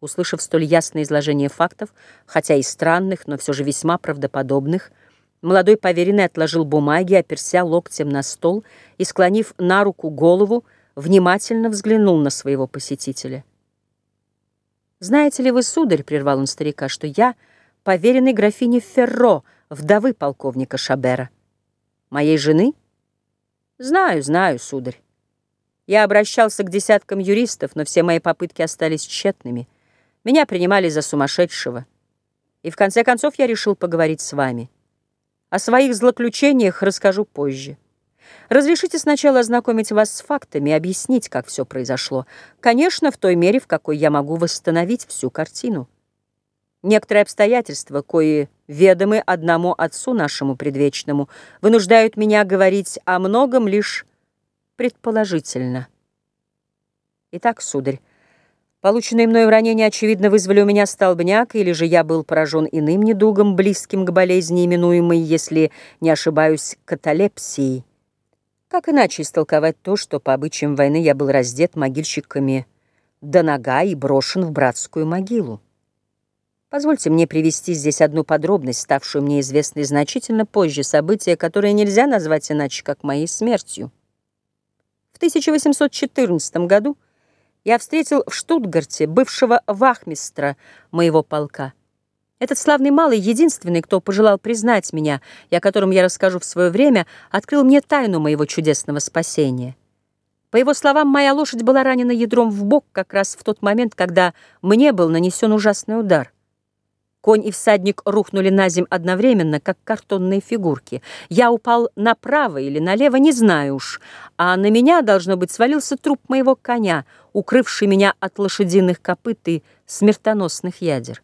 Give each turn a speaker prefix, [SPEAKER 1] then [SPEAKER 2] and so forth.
[SPEAKER 1] Услышав столь ясное изложение фактов, хотя и странных, но все же весьма правдоподобных, молодой поверенный отложил бумаги, оперся локтем на стол и, склонив на руку голову, внимательно взглянул на своего посетителя. «Знаете ли вы, сударь, — прервал он старика, — что я поверенный графине Ферро, вдовы полковника Шабера? Моей жены? Знаю, знаю, сударь. Я обращался к десяткам юристов, но все мои попытки остались тщетными — меня принимали за сумасшедшего. И в конце концов я решил поговорить с вами. О своих злоключениях расскажу позже. Разрешите сначала ознакомить вас с фактами объяснить, как все произошло. Конечно, в той мере, в какой я могу восстановить всю картину. Некоторые обстоятельства, кои ведомы одному отцу нашему предвечному, вынуждают меня говорить о многом лишь предположительно. Итак, сударь, Полученные мною ранения, очевидно, вызвали у меня столбняк, или же я был поражен иным недугом, близким к болезни, именуемой, если не ошибаюсь, каталепсией. Как иначе истолковать то, что по обычаям войны я был раздет могильщиками до нога и брошен в братскую могилу? Позвольте мне привести здесь одну подробность, ставшую мне известной значительно позже, события, которые нельзя назвать иначе, как моей смертью. В 1814 году я встретил в Штутгарте бывшего вахмистра моего полка. Этот славный малый, единственный, кто пожелал признать меня, и о котором я расскажу в свое время, открыл мне тайну моего чудесного спасения. По его словам, моя лошадь была ранена ядром в бок как раз в тот момент, когда мне был нанесен ужасный удар. Конь и всадник рухнули на земь одновременно, как картонные фигурки. Я упал направо или налево, не знаю уж, а на меня, должно быть, свалился труп моего коня, укрывший меня от лошадиных копыт и смертоносных ядер.